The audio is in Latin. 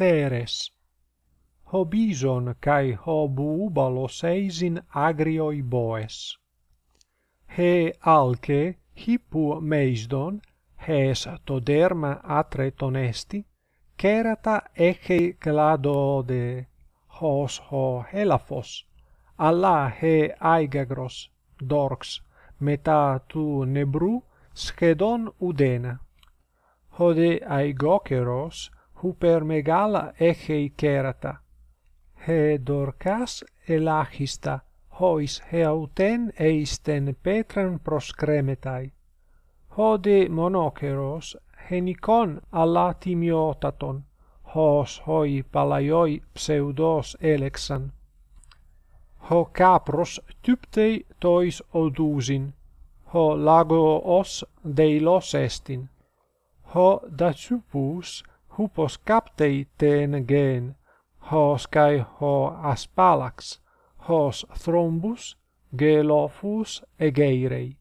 Ceres. Hobison kai hobubalos eisin agrioi boes. He alke hippu meisdon hes toderma atretonesti kerata eche cladode hos ho helaphos alla he aigagros dorx meta tu nebru σχεδόν ουδένα. hode αιγόκερος hypermegala echeikerata. He dorcas elachista, hois heauten eisten petran proskremetai. Hode monokeros henikon alla timiotaton, hos hoi palaioi pseudos elexan. Ho capros typtei tois odusin, ho lagoos deilos estin, ho dacupus hupos captei ten gen, hos kai ho aspalax, hos thrombus, gelophus egeirei.